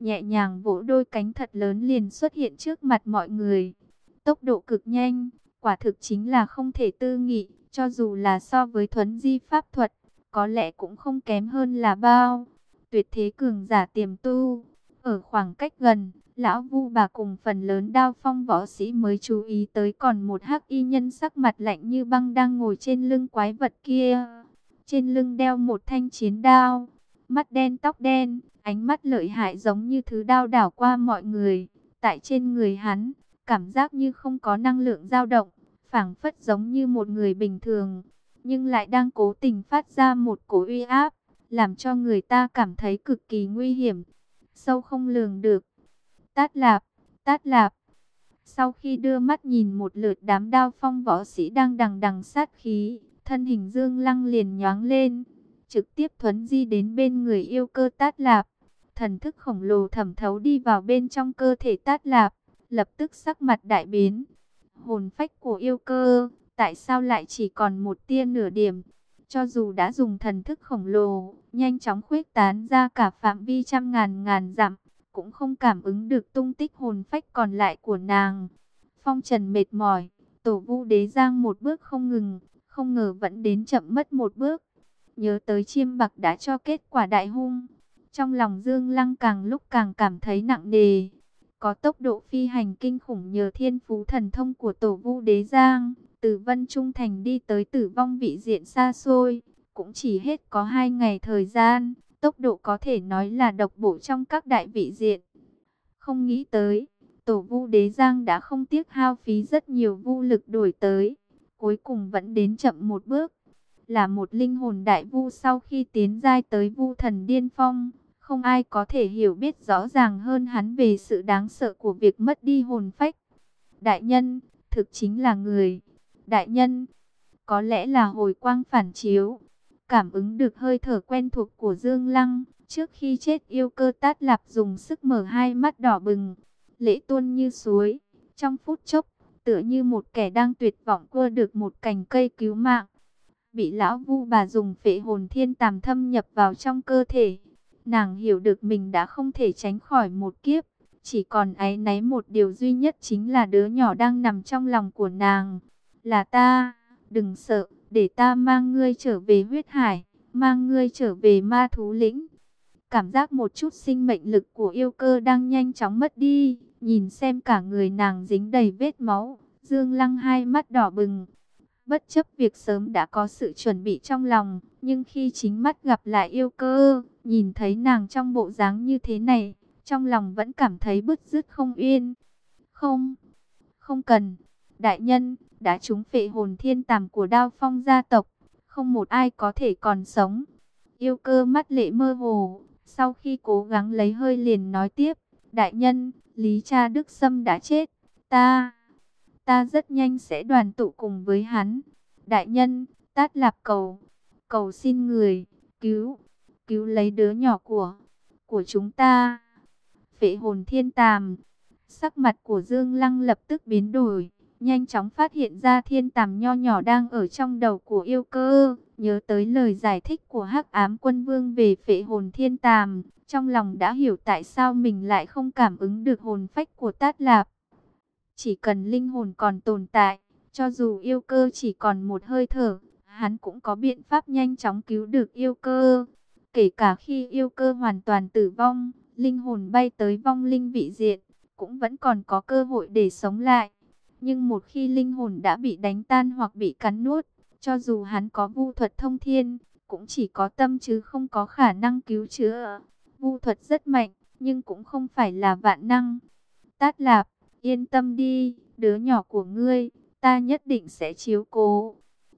nhẹ nhàng vỗ đôi cánh thật lớn liền xuất hiện trước mặt mọi người. Tốc độ cực nhanh, quả thực chính là không thể tư nghị, cho dù là so với thuấn di pháp thuật, có lẽ cũng không kém hơn là bao. Tuyệt thế cường giả tiềm tu, ở khoảng cách gần, lão vu bà cùng phần lớn đao phong võ sĩ mới chú ý tới còn một hắc y nhân sắc mặt lạnh như băng đang ngồi trên lưng quái vật kia. Trên lưng đeo một thanh chiến đao, mắt đen tóc đen, ánh mắt lợi hại giống như thứ đao đảo qua mọi người. Tại trên người hắn, cảm giác như không có năng lượng dao động, phảng phất giống như một người bình thường, nhưng lại đang cố tình phát ra một cổ uy áp, làm cho người ta cảm thấy cực kỳ nguy hiểm, sâu không lường được. Tát lạp, tát lạp. Sau khi đưa mắt nhìn một lượt đám đao phong võ sĩ đang đằng đằng sát khí, thân hình Dương Lăng liền nhoáng lên, trực tiếp thuấn di đến bên người yêu cơ tát lạp. Thần thức khổng lồ thẩm thấu đi vào bên trong cơ thể tát lạp, lập tức sắc mặt đại biến. Hồn phách của yêu cơ, tại sao lại chỉ còn một tia nửa điểm? Cho dù đã dùng thần thức khổng lồ, nhanh chóng khuếch tán ra cả phạm vi trăm ngàn ngàn dặm, cũng không cảm ứng được tung tích hồn phách còn lại của nàng. Phong trần mệt mỏi, tổ vu đế giang một bước không ngừng, không ngờ vẫn đến chậm mất một bước. Nhớ tới chiêm bạc đã cho kết quả đại hung. Trong lòng Dương Lăng càng lúc càng cảm thấy nặng nề. Có tốc độ phi hành kinh khủng nhờ thiên phú thần thông của tổ vu đế giang. Từ Vân Trung Thành đi tới tử vong vị diện xa xôi. Cũng chỉ hết có hai ngày thời gian. Tốc độ có thể nói là độc bộ trong các đại vị diện. Không nghĩ tới, tổ vu đế giang đã không tiếc hao phí rất nhiều vu lực đổi tới. Cuối cùng vẫn đến chậm một bước. Là một linh hồn đại vu sau khi tiến giai tới vu thần điên phong. Không ai có thể hiểu biết rõ ràng hơn hắn về sự đáng sợ của việc mất đi hồn phách. Đại nhân, thực chính là người. Đại nhân, có lẽ là hồi quang phản chiếu cảm ứng được hơi thở quen thuộc của Dương Lăng. Trước khi chết yêu cơ tát lạp dùng sức mở hai mắt đỏ bừng, lễ tuôn như suối. Trong phút chốc, tựa như một kẻ đang tuyệt vọng cua được một cành cây cứu mạng. Bị lão vu bà dùng phệ hồn thiên tàm thâm nhập vào trong cơ thể. Nàng hiểu được mình đã không thể tránh khỏi một kiếp. Chỉ còn áy náy một điều duy nhất chính là đứa nhỏ đang nằm trong lòng của nàng. Là ta, đừng sợ để ta mang ngươi trở về huyết hải, mang ngươi trở về ma thú lĩnh. Cảm giác một chút sinh mệnh lực của yêu cơ đang nhanh chóng mất đi, nhìn xem cả người nàng dính đầy vết máu, dương lăng hai mắt đỏ bừng. Bất chấp việc sớm đã có sự chuẩn bị trong lòng, nhưng khi chính mắt gặp lại yêu cơ, nhìn thấy nàng trong bộ dáng như thế này, trong lòng vẫn cảm thấy bứt rứt không yên. Không, không cần, đại nhân, đã trúng phệ hồn thiên tàm của đao phong gia tộc, không một ai có thể còn sống. Yêu cơ mắt lệ mơ hồ, sau khi cố gắng lấy hơi liền nói tiếp, đại nhân, Lý cha Đức Sâm đã chết, ta, ta rất nhanh sẽ đoàn tụ cùng với hắn. Đại nhân, tát lạp cầu, cầu xin người, cứu, cứu lấy đứa nhỏ của, của chúng ta. Phệ hồn thiên tàm, sắc mặt của Dương Lăng lập tức biến đổi nhanh chóng phát hiện ra thiên tàm nho nhỏ đang ở trong đầu của yêu cơ. Nhớ tới lời giải thích của hắc ám quân vương về phệ hồn thiên tàm, trong lòng đã hiểu tại sao mình lại không cảm ứng được hồn phách của tát lạp. Chỉ cần linh hồn còn tồn tại, cho dù yêu cơ chỉ còn một hơi thở, hắn cũng có biện pháp nhanh chóng cứu được yêu cơ. Kể cả khi yêu cơ hoàn toàn tử vong, linh hồn bay tới vong linh vị diện, cũng vẫn còn có cơ hội để sống lại. Nhưng một khi linh hồn đã bị đánh tan hoặc bị cắn nuốt, cho dù hắn có vu thuật thông thiên, cũng chỉ có tâm chứ không có khả năng cứu chữa. Vu thuật rất mạnh, nhưng cũng không phải là vạn năng. Tát lạp, yên tâm đi, đứa nhỏ của ngươi, ta nhất định sẽ chiếu cố.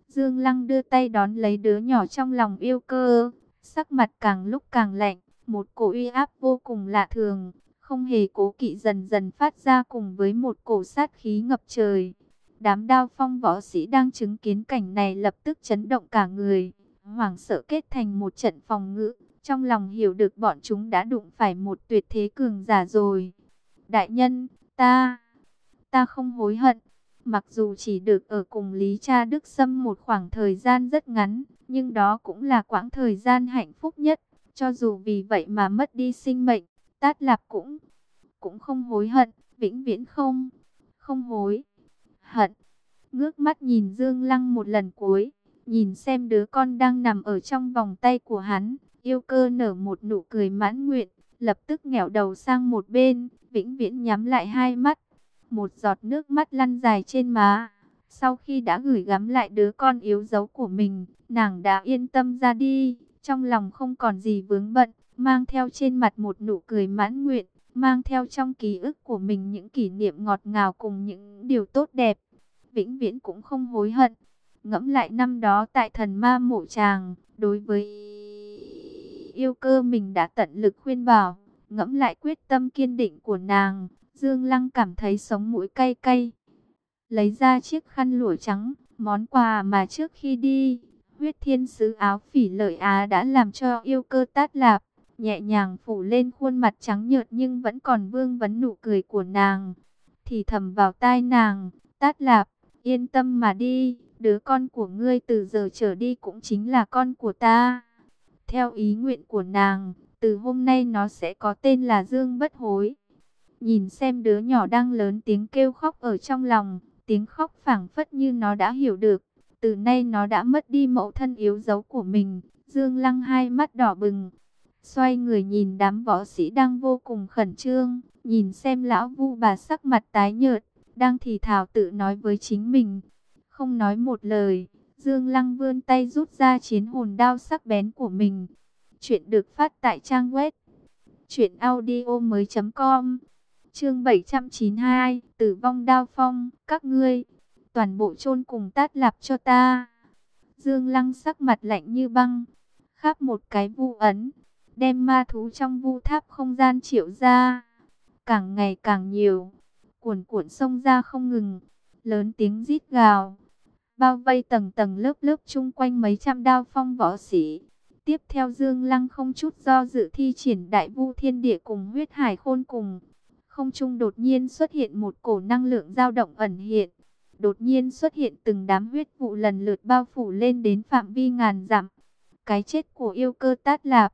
Dương Lăng đưa tay đón lấy đứa nhỏ trong lòng yêu cơ, sắc mặt càng lúc càng lạnh, một cổ uy áp vô cùng lạ thường, không hề cố kỵ dần dần phát ra cùng với một cổ sát khí ngập trời. Đám đao phong võ sĩ đang chứng kiến cảnh này lập tức chấn động cả người, hoảng sợ kết thành một trận phòng ngự, trong lòng hiểu được bọn chúng đã đụng phải một tuyệt thế cường giả rồi. Đại nhân, ta, ta không hối hận, mặc dù chỉ được ở cùng Lý Cha Đức Sâm một khoảng thời gian rất ngắn, nhưng đó cũng là quãng thời gian hạnh phúc nhất, cho dù vì vậy mà mất đi sinh mệnh, Tát Lạp cũng cũng không hối hận, vĩnh viễn không, không hối hận. Ngước mắt nhìn Dương Lăng một lần cuối, nhìn xem đứa con đang nằm ở trong vòng tay của hắn, yêu cơ nở một nụ cười mãn nguyện, lập tức nghẹo đầu sang một bên, vĩnh viễn nhắm lại hai mắt. Một giọt nước mắt lăn dài trên má. Sau khi đã gửi gắm lại đứa con yếu dấu của mình, nàng đã yên tâm ra đi, trong lòng không còn gì vướng bận, mang theo trên mặt một nụ cười mãn nguyện, mang theo trong ký ức của mình những kỷ niệm ngọt ngào cùng những điều tốt đẹp. Vĩnh viễn cũng không hối hận. Ngẫm lại năm đó tại thần ma mộ tràng, đối với yêu cơ mình đã tận lực khuyên bảo, ngẫm lại quyết tâm kiên định của nàng, Dương Lăng cảm thấy sống mũi cay cay. Lấy ra chiếc khăn lụa trắng, món quà mà trước khi đi, huyết thiên sứ áo phỉ lợi Á đã làm cho yêu cơ tát lạp, nhẹ nhàng phủ lên khuôn mặt trắng nhợt nhưng vẫn còn vương vấn nụ cười của nàng. Thì thầm vào tai nàng, tát lạp, yên tâm mà đi, đứa con của ngươi từ giờ trở đi cũng chính là con của ta. Theo ý nguyện của nàng, từ hôm nay nó sẽ có tên là Dương Bất Hối. Nhìn xem đứa nhỏ đang lớn tiếng kêu khóc ở trong lòng, tiếng khóc phảng phất như nó đã hiểu được. Từ nay nó đã mất đi mẫu thân yếu dấu của mình. Dương Lăng hai mắt đỏ bừng. Xoay người nhìn đám võ sĩ đang vô cùng khẩn trương. Nhìn xem lão vu bà sắc mặt tái nhợt. Đang thì thào tự nói với chính mình. Không nói một lời. Dương Lăng vươn tay rút ra chiến hồn đao sắc bén của mình. Chuyện được phát tại trang web. Chuyện audio mới.com Chương 792, Tử vong đao phong, các ngươi, toàn bộ chôn cùng tát lạp cho ta. Dương Lăng sắc mặt lạnh như băng, khắp một cái vu ấn, đem ma thú trong vu tháp không gian triệu ra. Càng ngày càng nhiều, cuồn cuộn sông ra không ngừng, lớn tiếng rít gào. Bao vây tầng tầng lớp lớp chung quanh mấy trăm đao phong võ sĩ. Tiếp theo Dương Lăng không chút do dự thi triển đại vu thiên địa cùng huyết hải khôn cùng không trung đột nhiên xuất hiện một cổ năng lượng dao động ẩn hiện. Đột nhiên xuất hiện từng đám huyết vụ lần lượt bao phủ lên đến phạm vi ngàn dặm. Cái chết của yêu cơ tát lạp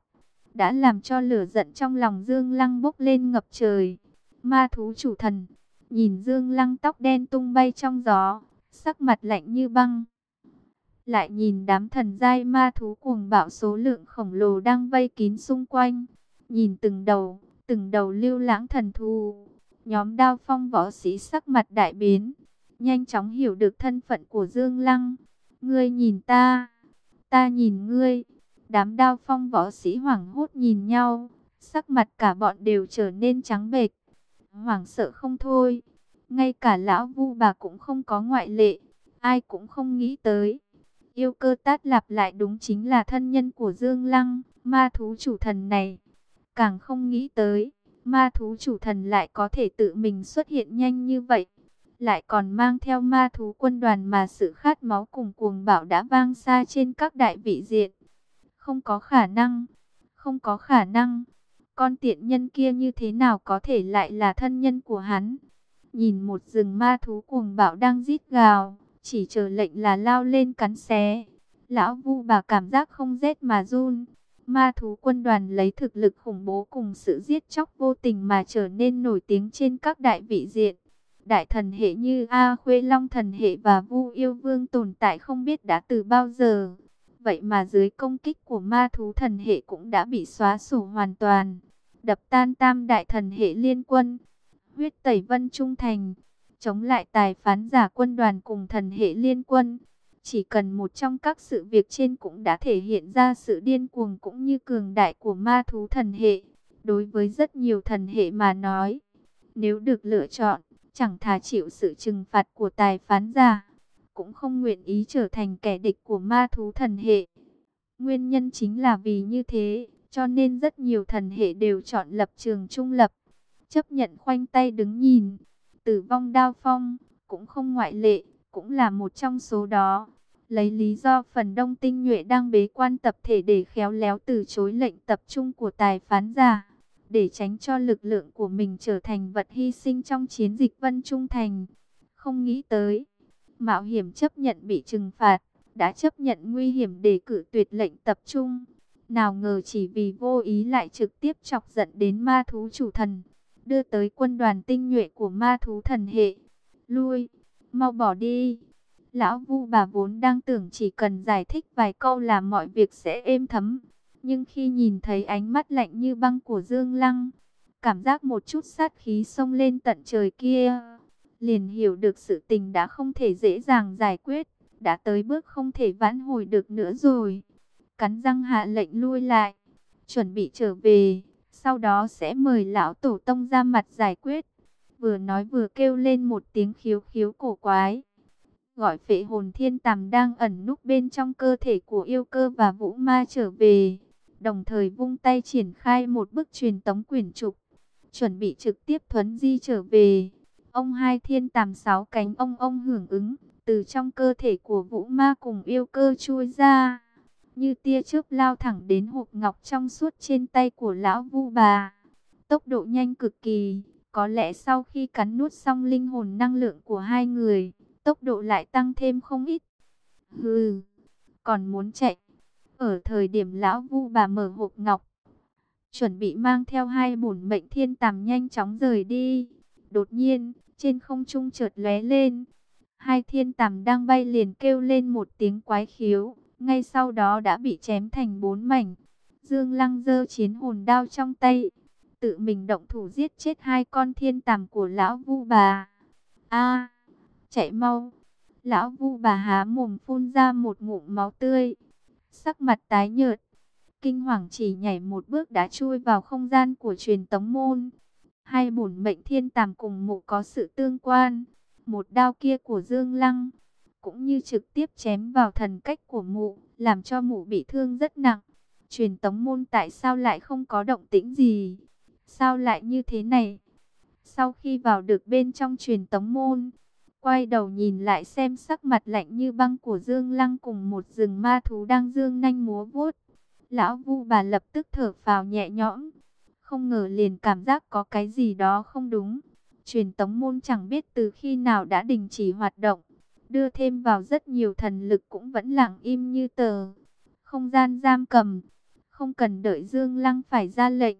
đã làm cho lửa giận trong lòng Dương Lăng bốc lên ngập trời. Ma thú chủ thần, nhìn Dương Lăng tóc đen tung bay trong gió, sắc mặt lạnh như băng. Lại nhìn đám thần giai ma thú cuồng bạo số lượng khổng lồ đang vây kín xung quanh. Nhìn từng đầu, từng đầu lưu lãng thần thú Nhóm đao phong võ sĩ sắc mặt đại biến, nhanh chóng hiểu được thân phận của Dương Lăng. Ngươi nhìn ta, ta nhìn ngươi. Đám đao phong võ sĩ hoảng hốt nhìn nhau, sắc mặt cả bọn đều trở nên trắng bệch, hoảng sợ không thôi. Ngay cả lão vu bà cũng không có ngoại lệ, ai cũng không nghĩ tới. Yêu cơ tát lặp lại đúng chính là thân nhân của Dương Lăng, ma thú chủ thần này. Càng không nghĩ tới, ma thú chủ thần lại có thể tự mình xuất hiện nhanh như vậy. Lại còn mang theo ma thú quân đoàn mà sự khát máu cùng cuồng bạo đã vang xa trên các đại vị diện. Không có khả năng, không có khả năng. Con tiện nhân kia như thế nào có thể lại là thân nhân của hắn? Nhìn một rừng ma thú cuồng bạo đang rít gào, chỉ chờ lệnh là lao lên cắn xé. Lão vu bà cảm giác không rét mà run. Ma thú quân đoàn lấy thực lực khủng bố cùng sự giết chóc vô tình mà trở nên nổi tiếng trên các đại vị diện. Đại thần hệ như A Khuê Long thần hệ và Vu Yêu Vương tồn tại không biết đã từ bao giờ. Vậy mà dưới công kích của ma thú thần hệ cũng đã bị xóa sổ hoàn toàn. Đập tan tam đại thần hệ liên quân. Huyết tẩy vân trung thành. Chống lại tài phán giả quân đoàn cùng thần hệ liên quân. Chỉ cần một trong các sự việc trên cũng đã thể hiện ra sự điên cuồng cũng như cường đại của ma thú thần hệ. Đối với rất nhiều thần hệ mà nói, nếu được lựa chọn, chẳng thà chịu sự trừng phạt của tài phán giả, cũng không nguyện ý trở thành kẻ địch của ma thú thần hệ. Nguyên nhân chính là vì như thế, cho nên rất nhiều thần hệ đều chọn lập trường trung lập, chấp nhận khoanh tay đứng nhìn. Tử vong đao phong, cũng không ngoại lệ, cũng là một trong số đó lấy lý do phần đông tinh nhuệ đang bế quan tập thể để khéo léo từ chối lệnh tập trung của tài phán giả, để tránh cho lực lượng của mình trở thành vật hy sinh trong chiến dịch Vân Trung Thành. Không nghĩ tới, mạo hiểm chấp nhận bị trừng phạt, đã chấp nhận nguy hiểm để cử tuyệt lệnh tập trung. Nào ngờ chỉ vì vô ý lại trực tiếp chọc giận đến ma thú chủ thần, đưa tới quân đoàn tinh nhuệ của ma thú thần hệ. Lui, mau bỏ đi. Lão Vu bà vốn đang tưởng chỉ cần giải thích vài câu là mọi việc sẽ êm thấm. Nhưng khi nhìn thấy ánh mắt lạnh như băng của Dương Lăng, cảm giác một chút sát khí xông lên tận trời kia, liền hiểu được sự tình đã không thể dễ dàng giải quyết, đã tới bước không thể vãn hồi được nữa rồi. Cắn răng hạ lệnh lui lại, chuẩn bị trở về, sau đó sẽ mời lão tổ tông ra mặt giải quyết. Vừa nói vừa kêu lên một tiếng khiếu khiếu cổ quái gọi phệ hồn thiên tàm đang ẩn núp bên trong cơ thể của yêu cơ và vũ ma trở về. Đồng thời vung tay triển khai một bức truyền tống quyển trục, chuẩn bị trực tiếp thuấn di trở về. Ông hai thiên tàm sáu cánh ông ông hưởng ứng, từ trong cơ thể của vũ ma cùng yêu cơ chui ra. Như tia chớp lao thẳng đến hộp ngọc trong suốt trên tay của lão vu bà. Tốc độ nhanh cực kỳ, có lẽ sau khi cắn nuốt xong linh hồn năng lượng của hai người, tốc độ lại tăng thêm không ít. Hừ, còn muốn chạy. Ở thời điểm lão vu bà mở hộp ngọc, chuẩn bị mang theo hai bổn mệnh thiên tàm nhanh chóng rời đi. Đột nhiên, trên không trung chợt lóe lên, hai thiên tàm đang bay liền kêu lên một tiếng quái khiếu, ngay sau đó đã bị chém thành bốn mảnh. Dương Lăng giơ chiến hồn đao trong tay, tự mình động thủ giết chết hai con thiên tàm của lão vu bà. A! chạy mau. Lão vu bà há mồm phun ra một ngụm máu tươi, sắc mặt tái nhợt. Kinh hoàng chỉ nhảy một bước đã chui vào không gian của truyền tống môn. Hai bổn mệnh thiên tàm cùng mụ có sự tương quan. Một đao kia của Dương Lăng, cũng như trực tiếp chém vào thần cách của mụ, làm cho mụ bị thương rất nặng. Truyền tống môn tại sao lại không có động tĩnh gì? Sao lại như thế này? Sau khi vào được bên trong truyền tống môn, Quay đầu nhìn lại xem sắc mặt lạnh như băng của Dương Lăng cùng một rừng ma thú đang dương nanh múa vuốt. Lão vu bà lập tức thở phào nhẹ nhõm. Không ngờ liền cảm giác có cái gì đó không đúng. Truyền tống môn chẳng biết từ khi nào đã đình chỉ hoạt động. Đưa thêm vào rất nhiều thần lực cũng vẫn lặng im như tờ. Không gian giam cầm. Không cần đợi Dương Lăng phải ra lệnh.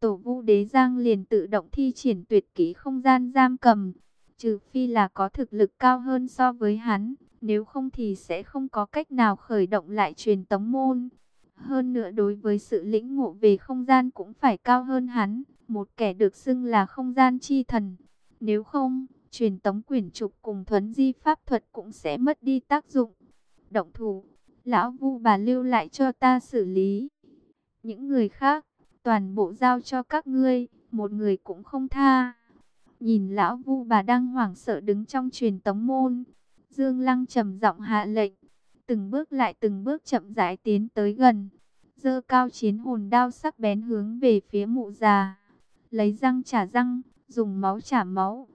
Tổ vu đế giang liền tự động thi triển tuyệt kỹ không gian giam cầm trừ phi là có thực lực cao hơn so với hắn, nếu không thì sẽ không có cách nào khởi động lại truyền tống môn. Hơn nữa đối với sự lĩnh ngộ về không gian cũng phải cao hơn hắn, một kẻ được xưng là không gian chi thần. Nếu không, truyền tống quyển trục cùng thuấn di pháp thuật cũng sẽ mất đi tác dụng. Động thủ, lão vu bà lưu lại cho ta xử lý. Những người khác, toàn bộ giao cho các ngươi, một người cũng không tha. Nhìn lão vu bà đang hoảng sợ đứng trong truyền tống môn. Dương Lăng trầm giọng hạ lệnh. Từng bước lại từng bước chậm rãi tiến tới gần. Dơ cao chiến hồn đao sắc bén hướng về phía mụ già. Lấy răng trả răng, dùng máu trả máu.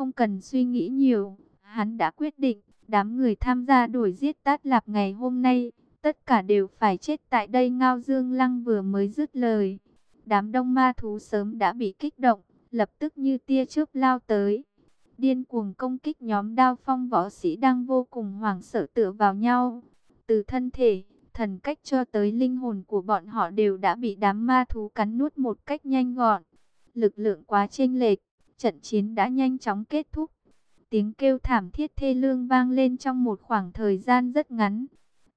Không cần suy nghĩ nhiều, hắn đã quyết định, đám người tham gia đuổi giết tát lạp ngày hôm nay, tất cả đều phải chết tại đây Ngao Dương Lăng vừa mới dứt lời. Đám đông ma thú sớm đã bị kích động, lập tức như tia chớp lao tới. Điên cuồng công kích nhóm đao phong võ sĩ đang vô cùng hoảng sợ tựa vào nhau. Từ thân thể, thần cách cho tới linh hồn của bọn họ đều đã bị đám ma thú cắn nuốt một cách nhanh gọn. Lực lượng quá chênh lệch, trận chiến đã nhanh chóng kết thúc. Tiếng kêu thảm thiết thê lương vang lên trong một khoảng thời gian rất ngắn.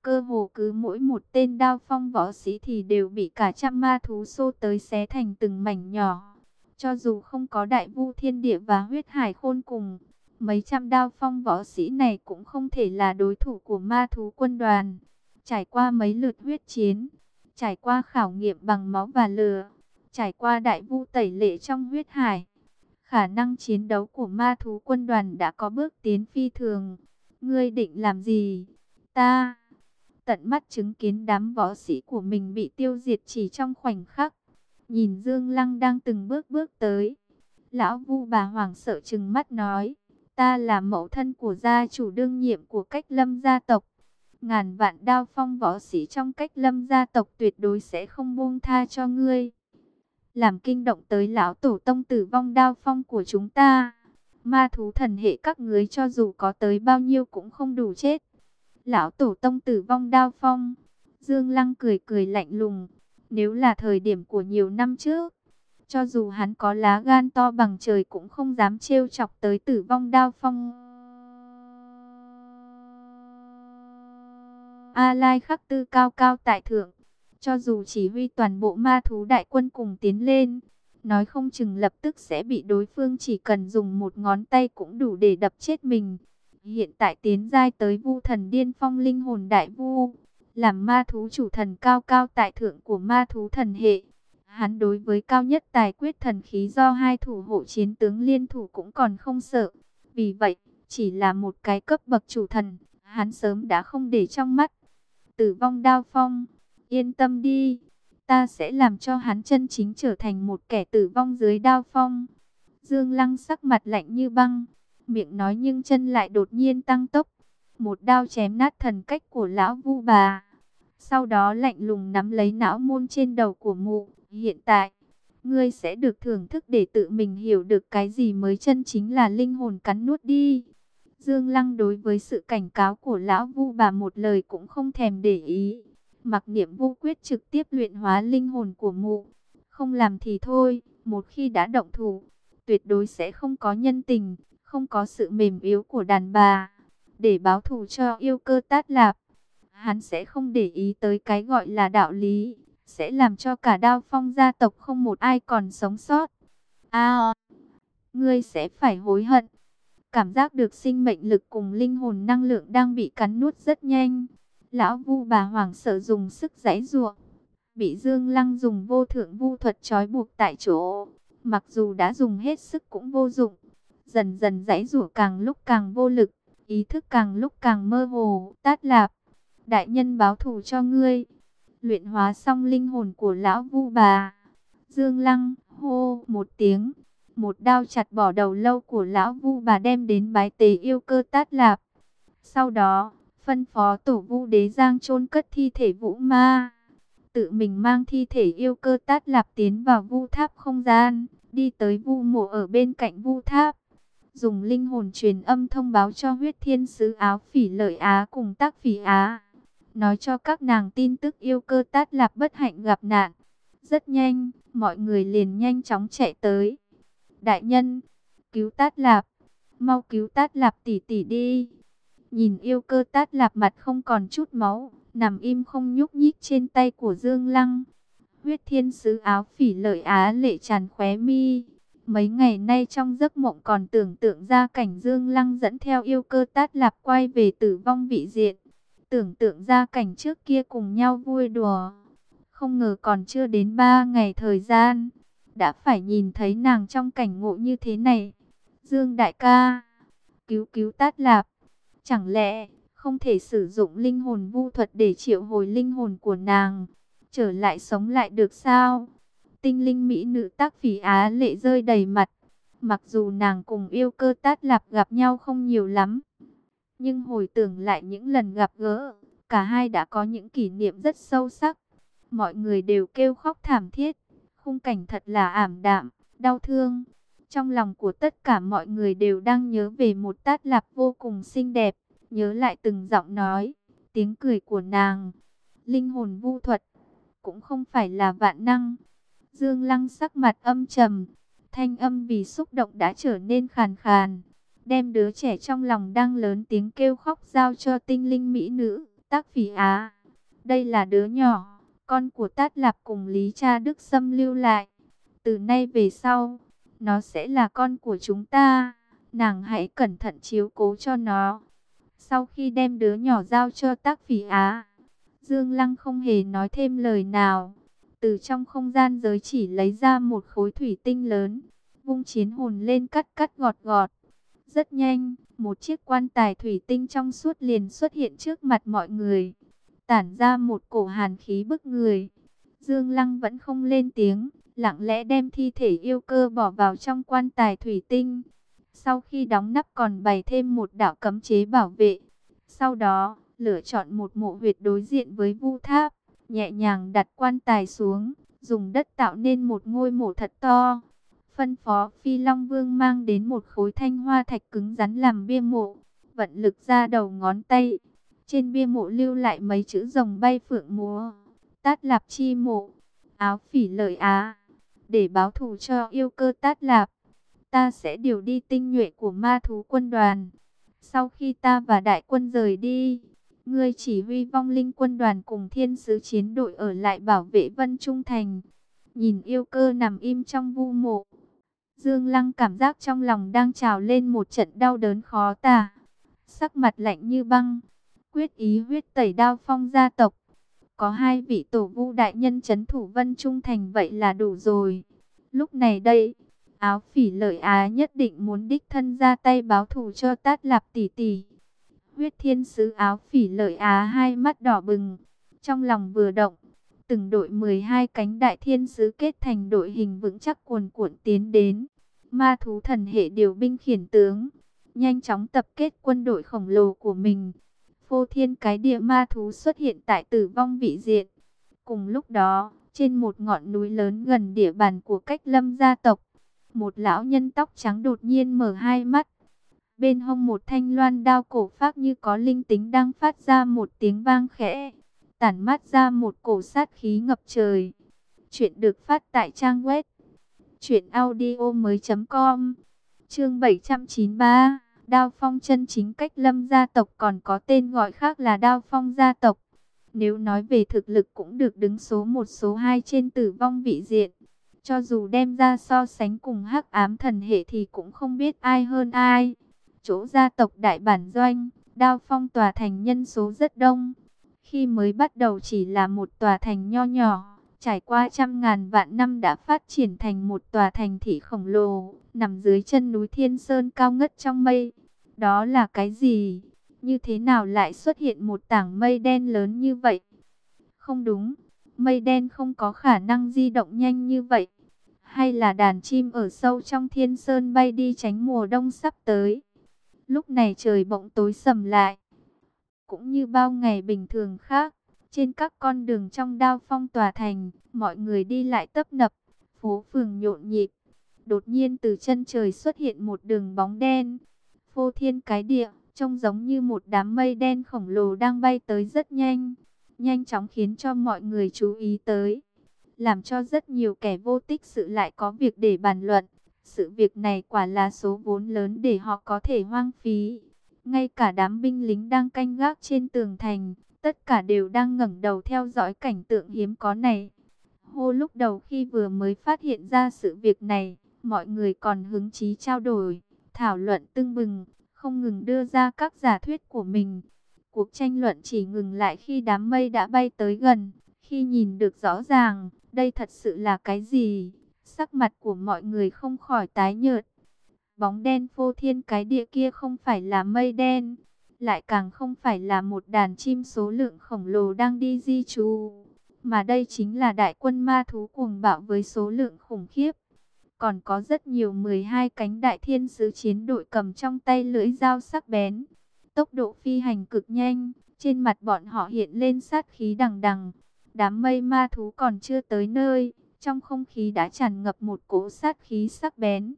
Cơ hồ cứ mỗi một tên đao phong võ sĩ thì đều bị cả trăm ma thú xô tới xé thành từng mảnh nhỏ. Cho dù không có đại vu thiên địa và huyết hải khôn cùng, mấy trăm đao phong võ sĩ này cũng không thể là đối thủ của ma thú quân đoàn. Trải qua mấy lượt huyết chiến, trải qua khảo nghiệm bằng máu và lửa, trải qua đại vu tẩy lệ trong huyết hải. Khả năng chiến đấu của ma thú quân đoàn đã có bước tiến phi thường. Ngươi định làm gì? Ta tận mắt chứng kiến đám võ sĩ của mình bị tiêu diệt chỉ trong khoảnh khắc. Nhìn Dương Lăng đang từng bước bước tới. Lão vu bà hoàng sợ chừng mắt nói. Ta là mẫu thân của gia chủ đương nhiệm của cách lâm gia tộc. Ngàn vạn đao phong võ sĩ trong cách lâm gia tộc tuyệt đối sẽ không buông tha cho ngươi. Làm kinh động tới lão tổ tông tử vong đao phong của chúng ta. Ma thú thần hệ các ngươi cho dù có tới bao nhiêu cũng không đủ chết. Lão tổ tông tử vong đao phong. Dương Lăng cười cười lạnh lùng. Nếu là thời điểm của nhiều năm trước, cho dù hắn có lá gan to bằng trời cũng không dám trêu chọc tới tử vong đao phong. A Lai khắc tư cao cao tại thượng, cho dù chỉ huy toàn bộ ma thú đại quân cùng tiến lên, nói không chừng lập tức sẽ bị đối phương chỉ cần dùng một ngón tay cũng đủ để đập chết mình. Hiện tại tiến giai tới vu thần điên phong linh hồn đại vu, làm ma thú chủ thần cao cao tại thượng của ma thú thần hệ. Hắn đối với cao nhất tài quyết thần khí do hai thủ hộ chiến tướng liên thủ cũng còn không sợ. Vì vậy, chỉ là một cái cấp bậc chủ thần, hắn sớm đã không để trong mắt. Tử vong đao phong, yên tâm đi, ta sẽ làm cho hắn chân chính trở thành một kẻ tử vong dưới đao phong. Dương Lăng sắc mặt lạnh như băng, miệng nói nhưng chân lại đột nhiên tăng tốc. Một đao chém nát thần cách của lão vu bà. Sau đó lạnh lùng nắm lấy não môn trên đầu của mụ. Hiện tại, ngươi sẽ được thưởng thức để tự mình hiểu được cái gì mới chân chính là linh hồn cắn nuốt đi. Dương Lăng đối với sự cảnh cáo của lão vu bà một lời cũng không thèm để ý. Mặc niệm vô quyết trực tiếp luyện hóa linh hồn của mụ. Không làm thì thôi, một khi đã động thủ, tuyệt đối sẽ không có nhân tình, không có sự mềm yếu của đàn bà. Để báo thù cho yêu cơ tát lạp, hắn sẽ không để ý tới cái gọi là đạo lý, sẽ làm cho cả đao phong gia tộc không một ai còn sống sót. A, ngươi sẽ phải hối hận. Cảm giác được sinh mệnh lực cùng linh hồn năng lượng đang bị cắn nuốt rất nhanh. Lão vu bà hoàng sợ dùng sức giãy giụa, bị Dương Lăng dùng vô thượng vu thuật trói buộc tại chỗ, mặc dù đã dùng hết sức cũng vô dụng. Dần dần giãy giụa càng lúc càng vô lực, ý thức càng lúc càng mơ hồ, tát lạp. Đại nhân báo thù cho ngươi. Luyện hóa xong linh hồn của lão vu bà. Dương Lăng hô một tiếng, một đao chặt bỏ đầu lâu của lão vu bà đem đến bái tế yêu cơ tát lạp. Sau đó, phân phó tổ vũ đế giang chôn cất thi thể vũ ma. Tự mình mang thi thể yêu cơ tát lạp tiến vào vu tháp không gian, đi tới vu mộ ở bên cạnh vu tháp. Dùng linh hồn truyền âm thông báo cho huyết thiên sứ áo phỉ lợi Á cùng tác phỉ Á. Nói cho các nàng tin tức yêu cơ tát lạp bất hạnh gặp nạn. Rất nhanh, mọi người liền nhanh chóng chạy tới. Đại nhân, cứu tát lạp, mau cứu tát lạp tỷ tỷ đi. Nhìn yêu cơ tát lạp mặt không còn chút máu, nằm im không nhúc nhích trên tay của Dương Lăng. Huyết thiên sứ áo phỉ lợi á lệ tràn khóe mi. Mấy ngày nay trong giấc mộng còn tưởng tượng ra cảnh Dương Lăng dẫn theo yêu cơ tát lạp quay về tử vong vị diện. Tưởng tượng ra cảnh trước kia cùng nhau vui đùa. Không ngờ còn chưa đến ba ngày thời gian. Đã phải nhìn thấy nàng trong cảnh ngộ như thế này. Dương đại ca. Cứu cứu tát lạp. Chẳng lẽ không thể sử dụng linh hồn vu thuật để triệu hồi linh hồn của nàng. Trở lại sống lại được sao? Tinh linh mỹ nữ tác phỉ á lệ rơi đầy mặt. Mặc dù nàng cùng yêu cơ tát lạp gặp nhau không nhiều lắm. Nhưng hồi tưởng lại những lần gặp gỡ, cả hai đã có những kỷ niệm rất sâu sắc. Mọi người đều kêu khóc thảm thiết. Khung cảnh thật là ảm đạm, đau thương. Trong lòng của tất cả mọi người đều đang nhớ về một tát lạp vô cùng xinh đẹp. Nhớ lại từng giọng nói, tiếng cười của nàng. Linh hồn vu thuật, cũng không phải là vạn năng. Dương Lăng sắc mặt âm trầm, thanh âm vì xúc động đã trở nên khàn khàn. Đem đứa trẻ trong lòng đang lớn tiếng kêu khóc giao cho tinh linh mỹ nữ, tác phỉ á. Đây là đứa nhỏ, con của Tát Lạp cùng Lý Cha Đức xâm lưu lại. Từ nay về sau, nó sẽ là con của chúng ta. Nàng hãy cẩn thận chiếu cố cho nó. Sau khi đem đứa nhỏ giao cho tác phỉ á, Dương Lăng không hề nói thêm lời nào từ trong không gian giới chỉ lấy ra một khối thủy tinh lớn, vung chiến hồn lên cắt cắt gọt gọt. Rất nhanh, một chiếc quan tài thủy tinh trong suốt liền xuất hiện trước mặt mọi người, tản ra một cổ hàn khí bức người. Dương Lăng vẫn không lên tiếng, lặng lẽ đem thi thể yêu cơ bỏ vào trong quan tài thủy tinh. Sau khi đóng nắp còn bày thêm một đạo cấm chế bảo vệ. Sau đó, lựa chọn một mộ huyệt đối diện với vu tháp nhẹ nhàng đặt quan tài xuống, dùng đất tạo nên một ngôi mộ thật to. Phân phó Phi Long Vương mang đến một khối thanh hoa thạch cứng rắn làm bia mộ, vận lực ra đầu ngón tay. Trên bia mộ lưu lại mấy chữ rồng bay phượng múa. Tát lạp chi mộ. Áo phỉ lợi á. Để báo thù cho yêu cơ tát lạp. Ta sẽ điều đi tinh nhuệ của ma thú quân đoàn. Sau khi ta và đại quân rời đi. Ngươi chỉ huy vong linh quân đoàn cùng thiên sứ chiến đội ở lại bảo vệ Vân Trung Thành. Nhìn yêu cơ nằm im trong vu mộ. Dương Lăng cảm giác trong lòng đang trào lên một trận đau đớn khó tả. Sắc mặt lạnh như băng. Quyết ý huyết tẩy đao phong gia tộc. Có hai vị tổ vu đại nhân chấn thủ Vân Trung Thành vậy là đủ rồi. Lúc này đây, áo phỉ lợi á nhất định muốn đích thân ra tay báo thù cho tát lạp tỷ tỷ. Huyết thiên sứ áo phỉ lợi á hai mắt đỏ bừng, trong lòng vừa động. Từng đội 12 cánh đại thiên sứ kết thành đội hình vững chắc cuồn cuộn tiến đến. Ma thú thần hệ điều binh khiển tướng, nhanh chóng tập kết quân đội khổng lồ của mình. Phô thiên cái địa ma thú xuất hiện tại tử vong vị diện. Cùng lúc đó, trên một ngọn núi lớn gần địa bàn của cách lâm gia tộc, một lão nhân tóc trắng đột nhiên mở hai mắt. Bên hông một thanh loan đao cổ phát như có linh tính đang phát ra một tiếng vang khẽ, tản mát ra một cổ sát khí ngập trời. Chuyện được phát tại trang web truyệnaudiomoi.com. Chương 793, Đao Phong chân chính cách Lâm gia tộc còn có tên gọi khác là Đao Phong gia tộc. Nếu nói về thực lực cũng được đứng số 1 số 2 trên tử vong vị diện. Cho dù đem ra so sánh cùng hắc ám thần hệ thì cũng không biết ai hơn ai. Chỗ gia tộc đại bản doanh, đao phong tòa thành nhân số rất đông. Khi mới bắt đầu chỉ là một tòa thành nho nhỏ, trải qua trăm ngàn vạn năm đã phát triển thành một tòa thành thị khổng lồ, nằm dưới chân núi Thiên Sơn cao ngất trong mây. Đó là cái gì? Như thế nào lại xuất hiện một tảng mây đen lớn như vậy? Không đúng, mây đen không có khả năng di động nhanh như vậy. Hay là đàn chim ở sâu trong thiên sơn bay đi tránh mùa đông sắp tới? Lúc này trời bỗng tối sầm lại. Cũng như bao ngày bình thường khác, trên các con đường trong đao phong tòa thành, mọi người đi lại tấp nập, phố phường nhộn nhịp. Đột nhiên từ chân trời xuất hiện một đường bóng đen, phô thiên cái địa, trông giống như một đám mây đen khổng lồ đang bay tới rất nhanh, nhanh chóng khiến cho mọi người chú ý tới, làm cho rất nhiều kẻ vô tích sự lại có việc để bàn luận. Sự việc này quả là số vốn lớn để họ có thể hoang phí. Ngay cả đám binh lính đang canh gác trên tường thành, tất cả đều đang ngẩng đầu theo dõi cảnh tượng hiếm có này. Hô lúc đầu khi vừa mới phát hiện ra sự việc này, mọi người còn hứng chí trao đổi, thảo luận tưng bừng, không ngừng đưa ra các giả thuyết của mình. Cuộc tranh luận chỉ ngừng lại khi đám mây đã bay tới gần, khi nhìn được rõ ràng, đây thật sự là cái gì? Sắc mặt của mọi người không khỏi tái nhợt. Bóng đen phô thiên cái địa kia không phải là mây đen, lại càng không phải là một đàn chim số lượng khổng lồ đang đi di trú, mà đây chính là đại quân ma thú cuồng bạo với số lượng khủng khiếp. Còn có rất nhiều 12 cánh đại thiên sứ chiến đội cầm trong tay lưỡi dao sắc bén. Tốc độ phi hành cực nhanh, trên mặt bọn họ hiện lên sát khí đằng đằng. Đám mây ma thú còn chưa tới nơi, trong không khí đã tràn ngập một cỗ sát khí sắc bén.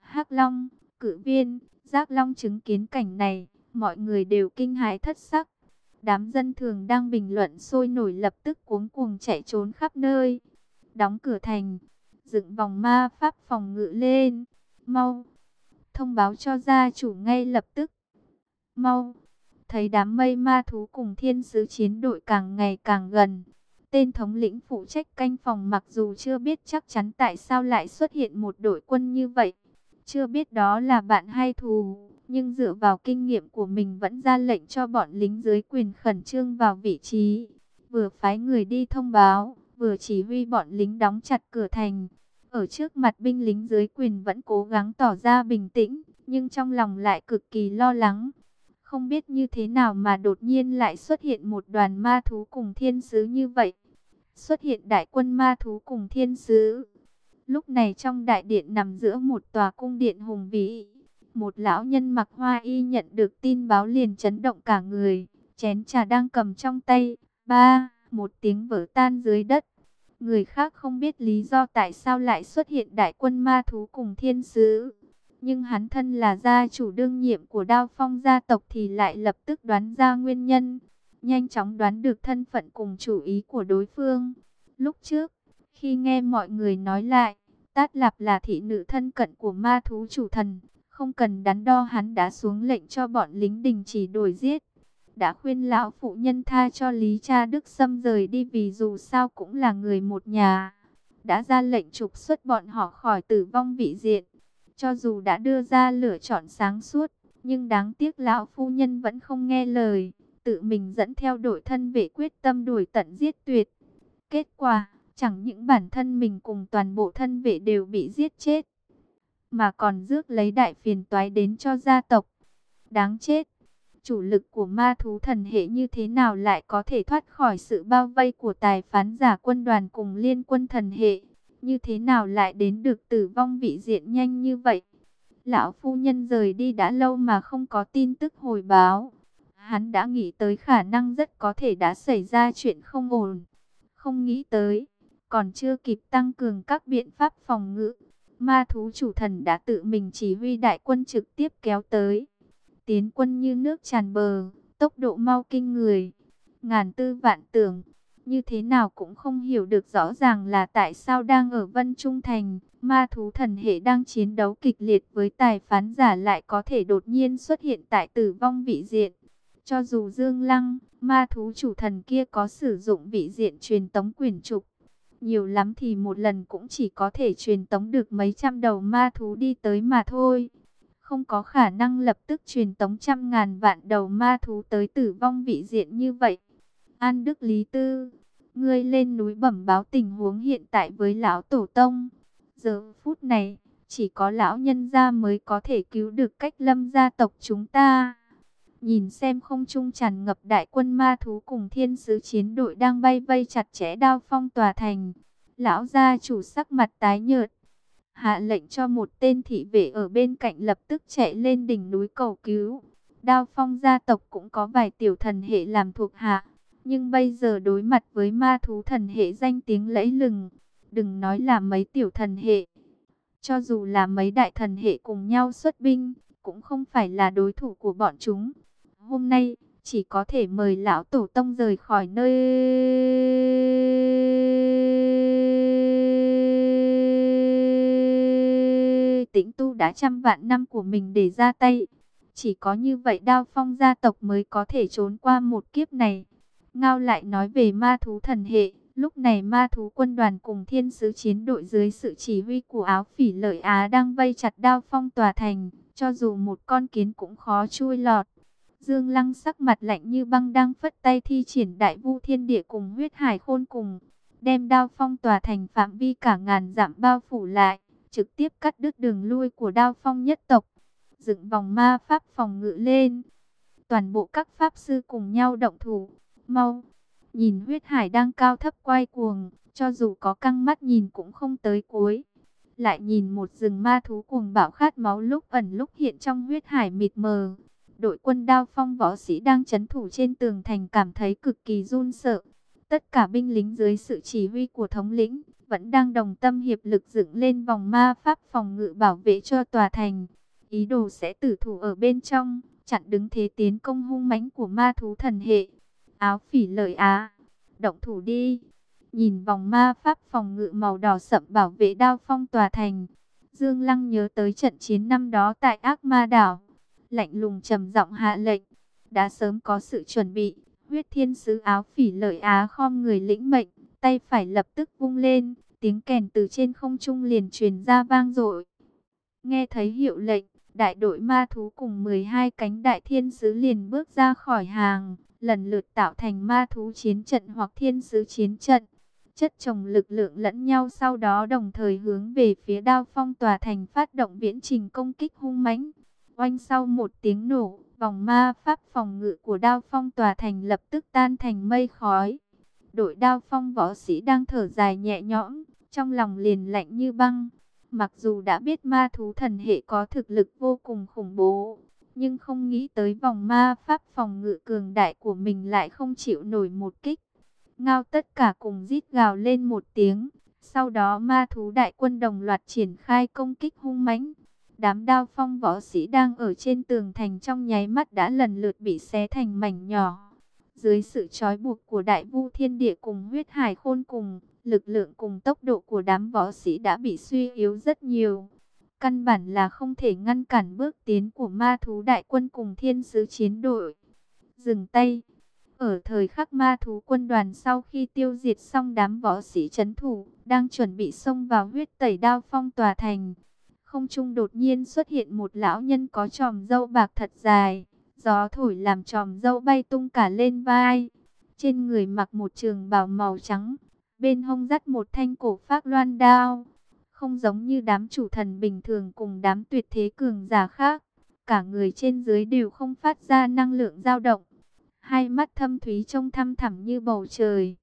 hắc Long, cử viên, giác Long chứng kiến cảnh này, mọi người đều kinh hãi thất sắc. Đám dân thường đang bình luận sôi nổi lập tức cuống cuồng chạy trốn khắp nơi. Đóng cửa thành, dựng vòng ma pháp phòng ngự lên. Mau, thông báo cho gia chủ ngay lập tức. Mau, thấy đám mây ma thú cùng thiên sứ chiến đội càng ngày càng gần. Tên thống lĩnh phụ trách canh phòng mặc dù chưa biết chắc chắn tại sao lại xuất hiện một đội quân như vậy. Chưa biết đó là bạn hay thù, nhưng dựa vào kinh nghiệm của mình vẫn ra lệnh cho bọn lính dưới quyền khẩn trương vào vị trí. Vừa phái người đi thông báo, vừa chỉ huy bọn lính đóng chặt cửa thành. Ở trước mặt binh lính dưới quyền vẫn cố gắng tỏ ra bình tĩnh, nhưng trong lòng lại cực kỳ lo lắng. Không biết như thế nào mà đột nhiên lại xuất hiện một đoàn ma thú cùng thiên sứ như vậy. Xuất hiện đại quân ma thú cùng thiên sứ. Lúc này trong đại điện nằm giữa một tòa cung điện hùng vĩ. Một lão nhân mặc hoa y nhận được tin báo liền chấn động cả người. Chén trà đang cầm trong tay. Ba, một tiếng vỡ tan dưới đất. Người khác không biết lý do tại sao lại xuất hiện đại quân ma thú cùng thiên sứ. Nhưng hắn thân là gia chủ đương nhiệm của đao phong gia tộc thì lại lập tức đoán ra nguyên nhân. nhanh chóng đoán được thân phận cùng chủ ý của đối phương. Lúc trước, khi nghe mọi người nói lại, Tát Lạp là thị nữ thân cận của ma thú chủ thần, không cần đắn đo hắn đã xuống lệnh cho bọn lính đình chỉ đuổi giết. Đã khuyên lão phụ nhân tha cho Lý Cha Đức Sâm rời đi vì dù sao cũng là người một nhà. Đã ra lệnh trục xuất bọn họ khỏi tử vong vị diện. Cho dù đã đưa ra lựa chọn sáng suốt, nhưng đáng tiếc lão phu nhân vẫn không nghe lời. Tự mình dẫn theo đội thân vệ quyết tâm đuổi tận giết tuyệt. Kết quả, chẳng những bản thân mình cùng toàn bộ thân vệ đều bị giết chết mà còn rước lấy đại phiền toái đến cho gia tộc. Đáng chết! Chủ lực của ma thú thần hệ như thế nào lại có thể thoát khỏi sự bao vây của tài phán giả quân đoàn cùng liên quân thần hệ? Như thế nào lại đến được tử vong vị diện nhanh như vậy? Lão phu nhân rời đi đã lâu mà không có tin tức hồi báo. Hắn đã nghĩ tới khả năng rất có thể đã xảy ra chuyện không ổn. Không nghĩ tới, còn chưa kịp tăng cường các biện pháp phòng ngự ma thú chủ thần đã tự mình chỉ huy đại quân trực tiếp kéo tới. Tiến quân như nước tràn bờ, tốc độ mau kinh người. Ngàn tư vạn tưởng, như thế nào cũng không hiểu được rõ ràng là tại sao đang ở Vân Trung Thành, ma thú thần hệ đang chiến đấu kịch liệt với tài phán giả lại có thể đột nhiên xuất hiện tại tử vong vị diện. Cho dù Dương Lăng, ma thú chủ thần kia có sử dụng vị diện truyền tống quyền trục, nhiều lắm thì một lần cũng chỉ có thể truyền tống được mấy trăm đầu ma thú đi tới mà thôi. Không có khả năng lập tức truyền tống trăm ngàn vạn đầu ma thú tới tử vong vị diện như vậy. An Đức Lý Tư, ngươi lên núi bẩm báo tình huống hiện tại với lão tổ tông. Giờ phút này, chỉ có lão nhân gia mới có thể cứu được cách lâm gia tộc chúng ta. Nhìn xem không trung tràn ngập đại quân ma thú cùng thiên sứ chiến đội đang bay vây chặt chẽ đao phong tòa thành. Lão gia chủ sắc mặt tái nhợt. Hạ lệnh cho một tên thị vệ ở bên cạnh lập tức chạy lên đỉnh núi cầu cứu. Đao phong gia tộc cũng có vài tiểu thần hệ làm thuộc hạ. Nhưng bây giờ đối mặt với ma thú thần hệ danh tiếng lẫy lừng. Đừng nói là mấy tiểu thần hệ. Cho dù là mấy đại thần hệ cùng nhau xuất binh, cũng không phải là đối thủ của bọn chúng hôm nay, chỉ có thể mời lão tổ tông rời khỏi nơi tĩnh tu đã trăm vạn năm của mình để ra tay. Chỉ có như vậy đao phong gia tộc mới có thể trốn qua một kiếp này. Ngao lại nói về ma thú thần hệ. Lúc này ma thú quân đoàn cùng thiên sứ chiến đội dưới sự chỉ huy của áo phỉ lợi Á đang vây chặt đao phong tòa thành. Cho dù một con kiến cũng khó chui lọt. Dương Lăng sắc mặt lạnh như băng đang phất tay thi triển đại vu thiên địa cùng huyết hải khôn cùng. Đem đao phong tòa thành phạm vi cả ngàn giảm bao phủ lại. Trực tiếp cắt đứt đường lui của đao phong nhất tộc. Dựng vòng ma pháp phòng ngự lên. Toàn bộ các pháp sư cùng nhau động thủ. Mau. Nhìn huyết hải đang cao thấp quay cuồng. Cho dù có căng mắt nhìn cũng không tới cuối lại nhìn một rừng ma thú cuồng bạo khát máu lúc ẩn lúc hiện trong huyết hải mịt mờ, đội quân đao phong võ sĩ đang chấn thủ trên tường thành cảm thấy cực kỳ run sợ. Tất cả binh lính dưới sự chỉ huy của thống lĩnh vẫn đang đồng tâm hiệp lực dựng lên vòng ma pháp phòng ngự bảo vệ cho tòa thành. Ý đồ sẽ tử thủ ở bên trong, chặn đứng thế tiến công hung mãnh của ma thú thần hệ. Áo phỉ lợi á, động thủ đi. Nhìn vòng ma pháp phòng ngự màu đỏ sậm bảo vệ đao phong tòa thành. Dương Lăng nhớ tới trận chiến năm đó tại Ác Ma Đảo lạnh lùng trầm giọng hạ lệnh. Đã sớm có sự chuẩn bị, huyết thiên sứ áo phỉ lợi á khom người lĩnh mệnh, tay phải lập tức vung lên, tiếng kèn từ trên không trung liền truyền ra vang dội. Nghe thấy hiệu lệnh, đại đội ma thú cùng 12 cánh đại thiên sứ liền bước ra khỏi hàng, lần lượt tạo thành ma thú chiến trận hoặc thiên sứ chiến trận. Chất chồng lực lượng lẫn nhau sau đó đồng thời hướng về phía đao phong tòa thành phát động viễn trình công kích hung mãnh. Oanh sau một tiếng nổ, vòng ma pháp phòng ngự của đao phong tòa thành lập tức tan thành mây khói. Đội đao phong võ sĩ đang thở dài nhẹ nhõm, trong lòng liền lạnh như băng. Mặc dù đã biết ma thú thần hệ có thực lực vô cùng khủng bố, nhưng không nghĩ tới vòng ma pháp phòng ngự cường đại của mình lại không chịu nổi một kích. Ngao tất cả cùng rít gào lên một tiếng, sau đó ma thú đại quân đồng loạt triển khai công kích hung mãnh. Đám đao phong võ sĩ đang ở trên tường thành trong nháy mắt đã lần lượt bị xé thành mảnh nhỏ. Dưới sự trói buộc của đại vu thiên địa cùng huyết hải khôn cùng, lực lượng cùng tốc độ của đám võ sĩ đã bị suy yếu rất nhiều. Căn bản là không thể ngăn cản bước tiến của ma thú đại quân cùng thiên sứ chiến đội. Dừng tay. Ở thời khắc ma thú quân đoàn sau khi tiêu diệt xong đám võ sĩ chấn thủ, đang chuẩn bị xông vào huyết tẩy đao phong tòa thành. Không trung đột nhiên xuất hiện một lão nhân có tròm dâu bạc thật dài. Gió thổi làm tròm dâu bay tung cả lên vai. Trên người mặc một trường bào màu trắng. Bên hông dắt một thanh cổ phác loan đao. Không giống như đám chủ thần bình thường cùng đám tuyệt thế cường giả khác. Cả người trên dưới đều không phát ra năng lượng dao động. Hai mắt thâm thúy trông thăm thẳm như bầu trời.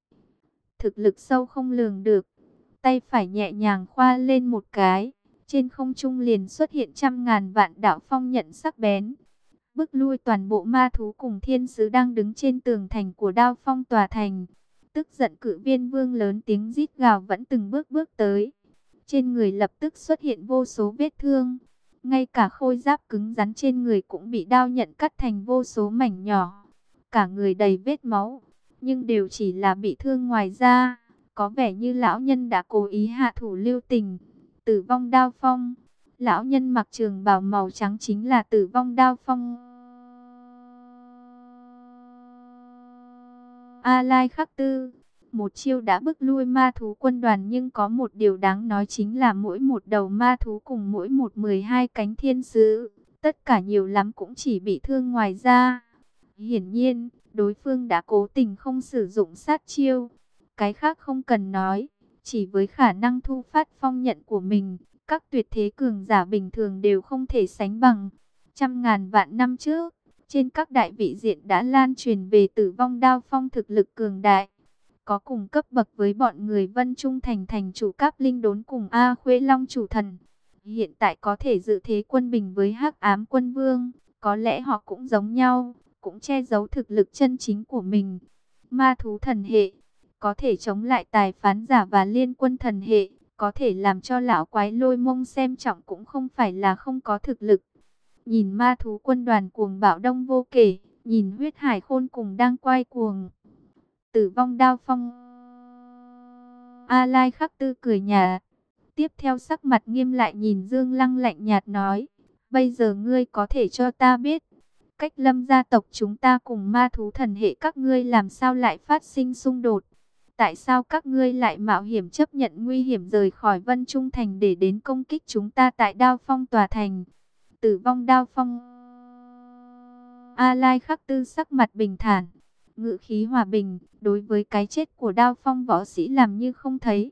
Thực lực sâu không lường được. Tay phải nhẹ nhàng khoa lên một cái. Trên không trung liền xuất hiện trăm ngàn vạn đạo phong nhận sắc bén bức lui toàn bộ ma thú cùng thiên sứ đang đứng trên tường thành của đao phong tòa thành. Tức giận cử viên vương lớn tiếng rít gào vẫn từng bước bước tới. Trên người lập tức xuất hiện vô số vết thương. Ngay cả khôi giáp cứng rắn trên người cũng bị đao nhận cắt thành vô số mảnh nhỏ. Cả người đầy vết máu, nhưng đều chỉ là bị thương ngoài da. Có vẻ như lão nhân đã cố ý hạ thủ lưu tình. Tử vong đao phong. Lão nhân mặc trường bào màu trắng chính là tử vong đao phong. A Lai Khắc Tư, một chiêu đã bức lui ma thú quân đoàn nhưng có một điều đáng nói chính là mỗi một đầu ma thú cùng mỗi một 12 cánh thiên sứ, tất cả nhiều lắm cũng chỉ bị thương ngoài ra. Hiển nhiên, đối phương đã cố tình không sử dụng sát chiêu. Cái khác không cần nói, chỉ với khả năng thu phát phong nhận của mình, các tuyệt thế cường giả bình thường đều không thể sánh bằng. Trăm ngàn vạn năm trước, trên các đại vị diện đã lan truyền về tử vong đao phong thực lực cường đại. Có cùng cấp bậc với bọn người Vân Trung Thành thành chủ cáp linh đốn cùng A Khuê Long chủ thần. Hiện tại có thể dự thế quân bình với hắc ám quân vương, có lẽ họ cũng giống nhau, cũng che giấu thực lực chân chính của mình. Ma thú thần hệ, có thể chống lại tài phán giả và liên quân thần hệ, có thể làm cho lão quái lôi mông xem trọng cũng không phải là không có thực lực. Nhìn ma thú quân đoàn cuồng bạo đông vô kể, nhìn huyết hải khôn cùng đang quay cuồng. Tử vong đao phong. A Lai khắc tư cười nhà. Tiếp theo sắc mặt nghiêm lại nhìn Dương Lăng lạnh nhạt nói. Bây giờ ngươi có thể cho ta biết. Cách lâm gia tộc chúng ta cùng ma thú thần hệ các ngươi làm sao lại phát sinh xung đột. Tại sao các ngươi lại mạo hiểm chấp nhận nguy hiểm rời khỏi Vân Trung Thành để đến công kích chúng ta tại Đao Phong Tòa Thành? tử vong đao phong. A Lai khắc tư sắc mặt bình thản, ngự khí hòa bình, đối với cái chết của đao phong võ sĩ làm như không thấy.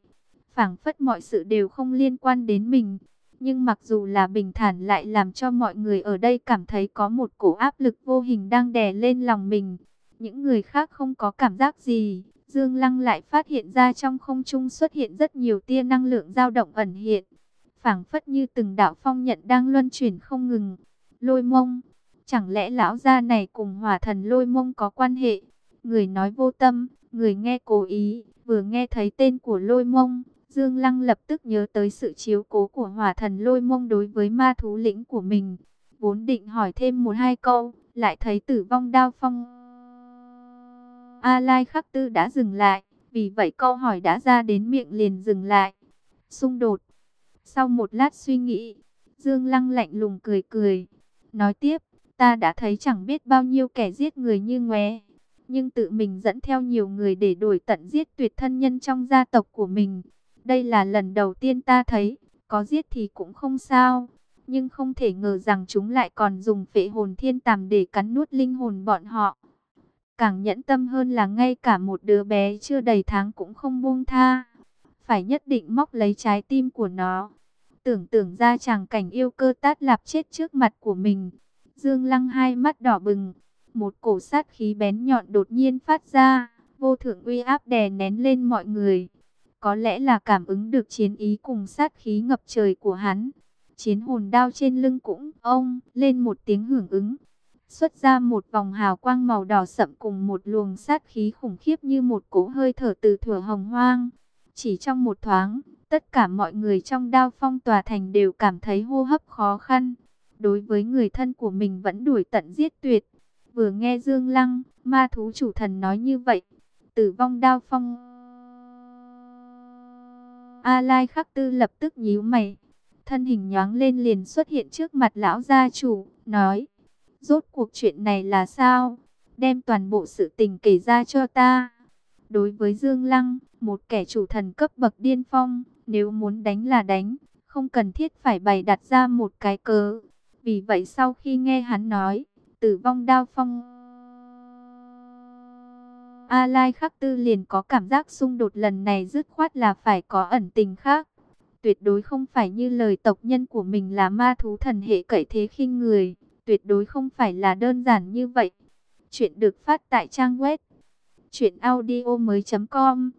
phảng phất mọi sự đều không liên quan đến mình. Nhưng mặc dù là bình thản lại làm cho mọi người ở đây cảm thấy có một cổ áp lực vô hình đang đè lên lòng mình. Những người khác không có cảm giác gì. Dương Lăng lại phát hiện ra trong không trung xuất hiện rất nhiều tia năng lượng dao động ẩn hiện phảng phất như từng đạo phong nhận đang luân chuyển không ngừng. Lôi mông, chẳng lẽ lão gia này cùng hỏa thần lôi mông có quan hệ? Người nói vô tâm, người nghe cố ý, vừa nghe thấy tên của lôi mông. Dương Lăng lập tức nhớ tới sự chiếu cố của hỏa thần lôi mông đối với ma thú lĩnh của mình. Vốn định hỏi thêm một hai câu, lại thấy tử vong đao phong. A Lai Khắc Tư đã dừng lại, vì vậy câu hỏi đã ra đến miệng liền dừng lại. Xung đột, sau một lát suy nghĩ, Dương Lăng lạnh lùng cười cười. Nói tiếp, ta đã thấy chẳng biết bao nhiêu kẻ giết người như ngoé. Nhưng tự mình dẫn theo nhiều người để đổi tận giết tuyệt thân nhân trong gia tộc của mình. Đây là lần đầu tiên ta thấy, có giết thì cũng không sao. Nhưng không thể ngờ rằng chúng lại còn dùng phệ hồn thiên tàm để cắn nuốt linh hồn bọn họ. Càng nhẫn tâm hơn là ngay cả một đứa bé chưa đầy tháng cũng không buông tha. Phải nhất định móc lấy trái tim của nó tưởng tượng ra chàng cảnh yêu cơ tát lạp chết trước mặt của mình. Dương Lăng hai mắt đỏ bừng, một cổ sát khí bén nhọn đột nhiên phát ra, vô thượng uy áp đè nén lên mọi người. Có lẽ là cảm ứng được chiến ý cùng sát khí ngập trời của hắn. Chiến hồn đao trên lưng cũng ông lên một tiếng hưởng ứng. Xuất ra một vòng hào quang màu đỏ sậm cùng một luồng sát khí khủng khiếp như một cỗ hơi thở từ thừa hồng hoang. Chỉ trong một thoáng, Tất cả mọi người trong đao phong tòa thành đều cảm thấy hô hấp khó khăn. Đối với người thân của mình vẫn đuổi tận giết tuyệt. Vừa nghe Dương Lăng, ma thú chủ thần nói như vậy, tử vong đao phong. A Lai Khắc Tư lập tức nhíu mày, thân hình nhoáng lên liền xuất hiện trước mặt lão gia chủ, nói: "Rốt cuộc chuyện này là sao? Đem toàn bộ sự tình kể ra cho ta." Đối với Dương Lăng, một kẻ chủ thần cấp bậc điên phong, nếu muốn đánh là đánh, không cần thiết phải bày đặt ra một cái cớ. Vì vậy sau khi nghe hắn nói, tử vong đao phong. A Lai Khắc Tư liền có cảm giác xung đột lần này dứt khoát là phải có ẩn tình khác. Tuyệt đối không phải như lời tộc nhân của mình là ma thú thần hệ cậy thế khinh người. Tuyệt đối không phải là đơn giản như vậy. Chuyện được phát tại trang web audio mới com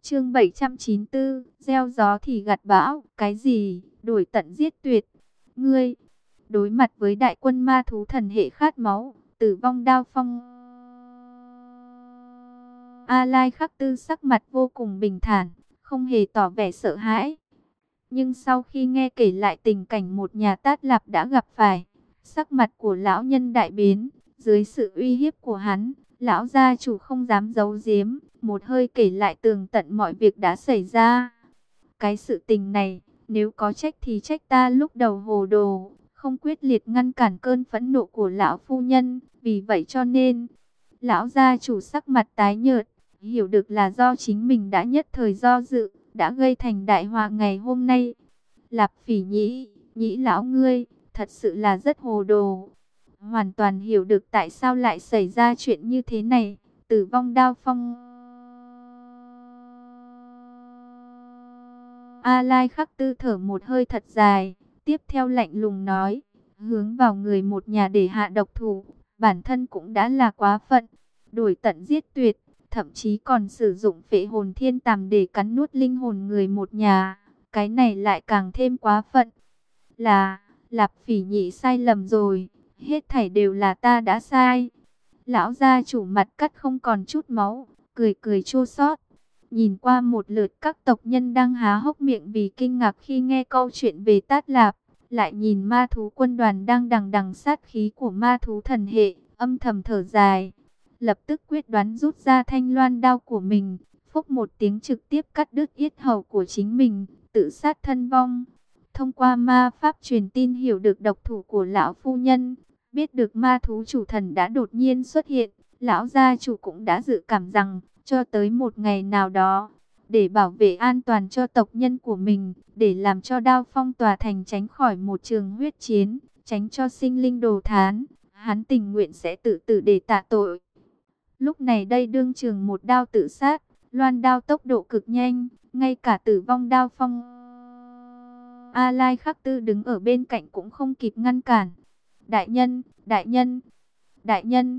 Chương 794 Gieo gió thì gặt bão, Cái gì? Đổi tận giết tuyệt Ngươi, Đối mặt với đại quân ma thú thần hệ khát máu, Tử vong đao phong A Lai khắc tư sắc mặt vô cùng bình thản, Không hề tỏ vẻ sợ hãi Nhưng sau khi nghe kể lại tình cảnh một nhà tát lạp đã gặp phải Sắc mặt của lão nhân đại biến Dưới sự uy hiếp của hắn Lão gia chủ không dám giấu giếm, một hơi kể lại tường tận mọi việc đã xảy ra. Cái sự tình này, nếu có trách thì trách ta lúc đầu hồ đồ, không quyết liệt ngăn cản cơn phẫn nộ của lão phu nhân, vì vậy cho nên, lão gia chủ sắc mặt tái nhợt, hiểu được là do chính mình đã nhất thời do dự, đã gây thành đại họa ngày hôm nay. Lạp phỉ nhĩ, nhĩ lão ngươi, thật sự là rất hồ đồ hoàn toàn hiểu được tại sao lại xảy ra chuyện như thế này. Tử vong đao phong. A Lai khắc tư thở một hơi thật dài, tiếp theo lạnh lùng nói, hướng vào người một nhà để hạ độc thủ, bản thân cũng đã là quá phận, đổi tận giết tuyệt, thậm chí còn sử dụng phệ hồn thiên tàm để cắn nuốt linh hồn người một nhà, cái này lại càng thêm quá phận. Là, Lạp Phỉ Nhị sai lầm rồi hết thảy đều là ta đã sai. Lão gia chủ mặt cắt không còn chút máu, cười cười chua xót. Nhìn qua một lượt các tộc nhân đang há hốc miệng vì kinh ngạc khi nghe câu chuyện về Tát Lạp, lại nhìn ma thú quân đoàn đang đằng đằng sát khí của ma thú thần hệ, âm thầm thở dài. Lập tức quyết đoán rút ra thanh loan đao của mình, phúc một tiếng trực tiếp cắt đứt yết hầu của chính mình, tự sát thân vong. Thông qua ma pháp truyền tin hiểu được độc thủ của lão phu nhân, Biết được ma thú chủ thần đã đột nhiên xuất hiện, lão gia chủ cũng đã dự cảm rằng, cho tới một ngày nào đó, để bảo vệ an toàn cho tộc nhân của mình, để làm cho đao phong tòa thành tránh khỏi một trường huyết chiến, tránh cho sinh linh đồ thán, hắn tình nguyện sẽ tự tử để tạ tội. Lúc này đây đương trường một đao tự sát, loan đao tốc độ cực nhanh, ngay cả tử vong đao phong. A Lai Khắc Tư đứng ở bên cạnh cũng không kịp ngăn cản, Đại nhân, đại nhân, đại nhân.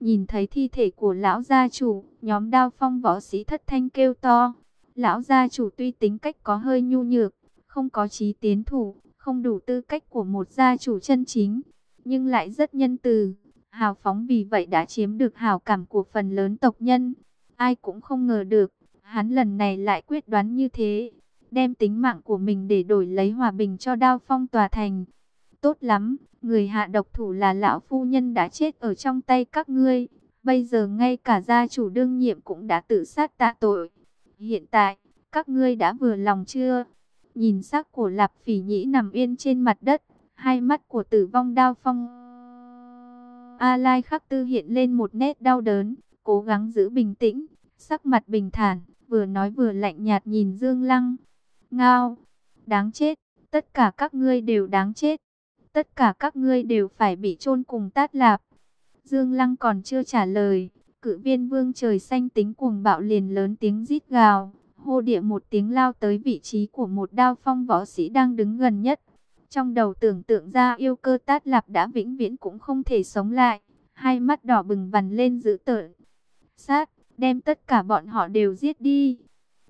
Nhìn thấy thi thể của lão gia chủ, nhóm đao phong võ sĩ thất thanh kêu to. Lão gia chủ tuy tính cách có hơi nhu nhược, không có trí tiến thủ, không đủ tư cách của một gia chủ chân chính, nhưng lại rất nhân từ. Hào phóng vì vậy đã chiếm được hào cảm của phần lớn tộc nhân. Ai cũng không ngờ được, hắn lần này lại quyết đoán như thế, đem tính mạng của mình để đổi lấy hòa bình cho đao phong tòa thành. Tốt lắm, người hạ độc thủ là lão phu nhân đã chết ở trong tay các ngươi. Bây giờ ngay cả gia chủ đương nhiệm cũng đã tự sát tạ tội. Hiện tại, các ngươi đã vừa lòng chưa? Nhìn xác của Lạp Phỉ Nhĩ nằm yên trên mặt đất, hai mắt của Tử Vong Đao Phong. A Lai Khắc Tư hiện lên một nét đau đớn, cố gắng giữ bình tĩnh, sắc mặt bình thản, vừa nói vừa lạnh nhạt nhìn Dương Lăng. Ngao, đáng chết, tất cả các ngươi đều đáng chết tất cả các ngươi đều phải bị chôn cùng tát lạp. Dương Lăng còn chưa trả lời, cự viên vương trời xanh tính cuồng bạo liền lớn tiếng rít gào, hô địa một tiếng lao tới vị trí của một đao phong võ sĩ đang đứng gần nhất. Trong đầu tưởng tượng ra yêu cơ tát lạp đã vĩnh viễn cũng không thể sống lại, hai mắt đỏ bừng vằn lên dữ tợn. Sát, đem tất cả bọn họ đều giết đi.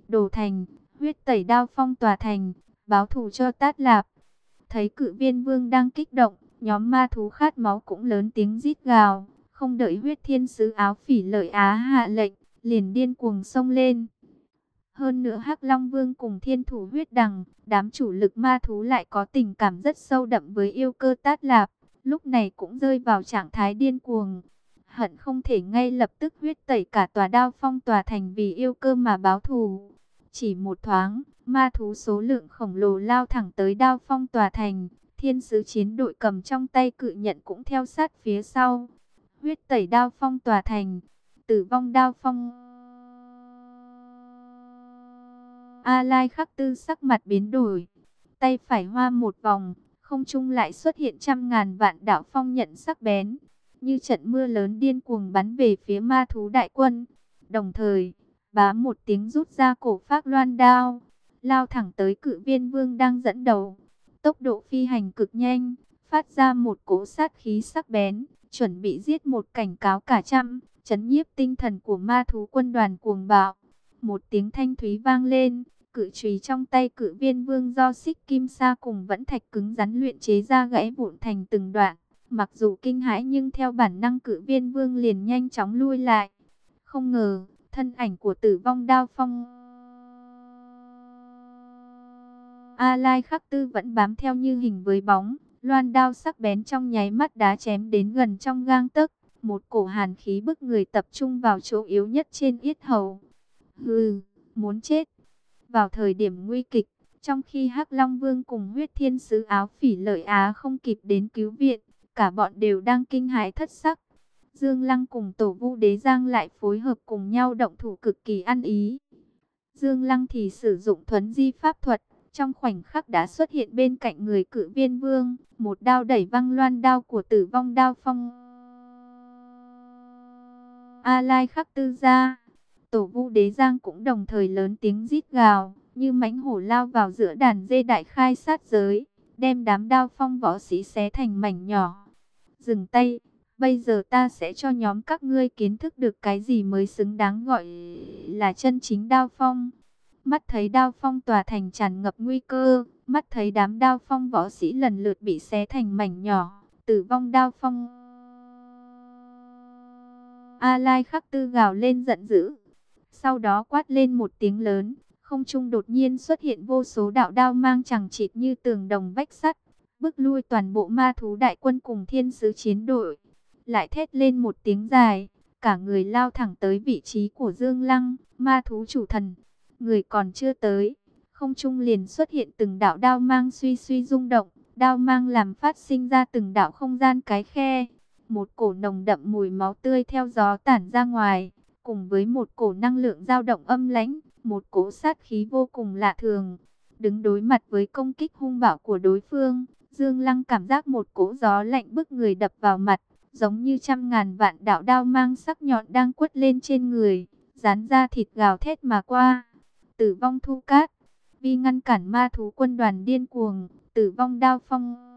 Đồ thành, huyết tẩy đao phong tòa thành, báo thù cho tát lạp. Thấy cự viên vương đang kích động, nhóm ma thú khát máu cũng lớn tiếng rít gào. Không đợi huyết thiên sứ áo phỉ lợi á hạ lệnh, liền điên cuồng xông lên. Hơn nữa hắc Long Vương cùng thiên thủ huyết đằng, đám chủ lực ma thú lại có tình cảm rất sâu đậm với yêu cơ tát lạp. Lúc này cũng rơi vào trạng thái điên cuồng. hận không thể ngay lập tức huyết tẩy cả tòa đao phong tòa thành vì yêu cơ mà báo thù. Chỉ một thoáng, ma thú số lượng khổng lồ lao thẳng tới đao phong tòa thành, thiên sứ chiến đội cầm trong tay cự nhận cũng theo sát phía sau. Huyết tẩy đao phong tòa thành, tử vong đao phong. A Lai khắc tư sắc mặt biến đổi, tay phải hoa một vòng, không trung lại xuất hiện trăm ngàn vạn đạo phong nhận sắc bén, như trận mưa lớn điên cuồng bắn về phía ma thú đại quân. Đồng thời, bá một tiếng rút ra cổ phát loan đao, lao thẳng tới cự viên vương đang dẫn đầu. Tốc độ phi hành cực nhanh, phát ra một cỗ sát khí sắc bén, chuẩn bị giết một cảnh cáo cả trăm, chấn nhiếp tinh thần của ma thú quân đoàn cuồng bạo. Một tiếng thanh thúy vang lên, cự trùy trong tay cự viên vương do xích kim sa cùng vẫn thạch cứng rắn luyện chế ra gãy vụn thành từng đoạn. Mặc dù kinh hãi nhưng theo bản năng cự viên vương liền nhanh chóng lui lại. Không ngờ, thân ảnh của tử vong đao phong... A Lai khắc tư vẫn bám theo như hình với bóng, loan đao sắc bén trong nháy mắt đá chém đến gần trong gang tấc, một cổ hàn khí bức người tập trung vào chỗ yếu nhất trên yết hầu. Hừ, muốn chết. Vào thời điểm nguy kịch, trong khi Hắc Long Vương cùng huyết thiên sứ áo phỉ lợi Á không kịp đến cứu viện, cả bọn đều đang kinh hãi thất sắc. Dương Lăng cùng tổ vu đế giang lại phối hợp cùng nhau động thủ cực kỳ ăn ý. Dương Lăng thì sử dụng thuấn di pháp thuật, trong khoảnh khắc đã xuất hiện bên cạnh người cự viên vương, một đao đẩy văng loan đao của tử vong đao phong. A Lai khắc tư ra, tổ vu đế giang cũng đồng thời lớn tiếng rít gào, như mãnh hổ lao vào giữa đàn dê đại khai sát giới, đem đám đao phong võ sĩ xé thành mảnh nhỏ. Dừng tay, bây giờ ta sẽ cho nhóm các ngươi kiến thức được cái gì mới xứng đáng gọi là chân chính đao phong. Mắt thấy đao phong tòa thành tràn ngập nguy cơ, mắt thấy đám đao phong võ sĩ lần lượt bị xé thành mảnh nhỏ, tử vong đao phong. A Lai khắc tư gào lên giận dữ, sau đó quát lên một tiếng lớn, không trung đột nhiên xuất hiện vô số đạo đao mang chẳng chịt như tường đồng vách sắt, bức lui toàn bộ ma thú đại quân cùng thiên sứ chiến đội. Lại thét lên một tiếng dài, cả người lao thẳng tới vị trí của Dương Lăng, ma thú chủ thần. Người còn chưa tới, không trung liền xuất hiện từng đạo đao mang suy suy rung động, đao mang làm phát sinh ra từng đạo không gian cái khe. Một cổ nồng đậm mùi máu tươi theo gió tản ra ngoài, cùng với một cổ năng lượng dao động âm lãnh, một cổ sát khí vô cùng lạ thường. Đứng đối mặt với công kích hung bạo của đối phương, Dương Lăng cảm giác một cỗ gió lạnh bức người đập vào mặt, giống như trăm ngàn vạn đạo đao mang sắc nhọn đang quất lên trên người, dán ra thịt gào thét mà qua. Tử vong thu cát, vì ngăn cản ma thú quân đoàn điên cuồng, tử vong đao phong.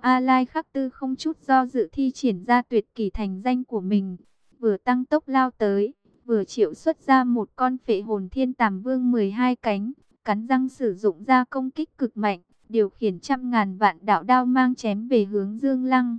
A Lai khắc tư không chút do dự thi triển ra tuyệt kỳ thành danh của mình, vừa tăng tốc lao tới, vừa triệu xuất ra một con phệ hồn thiên tàm vương 12 cánh, cắn răng sử dụng ra công kích cực mạnh, điều khiển trăm ngàn vạn đạo đao mang chém về hướng Dương Lăng.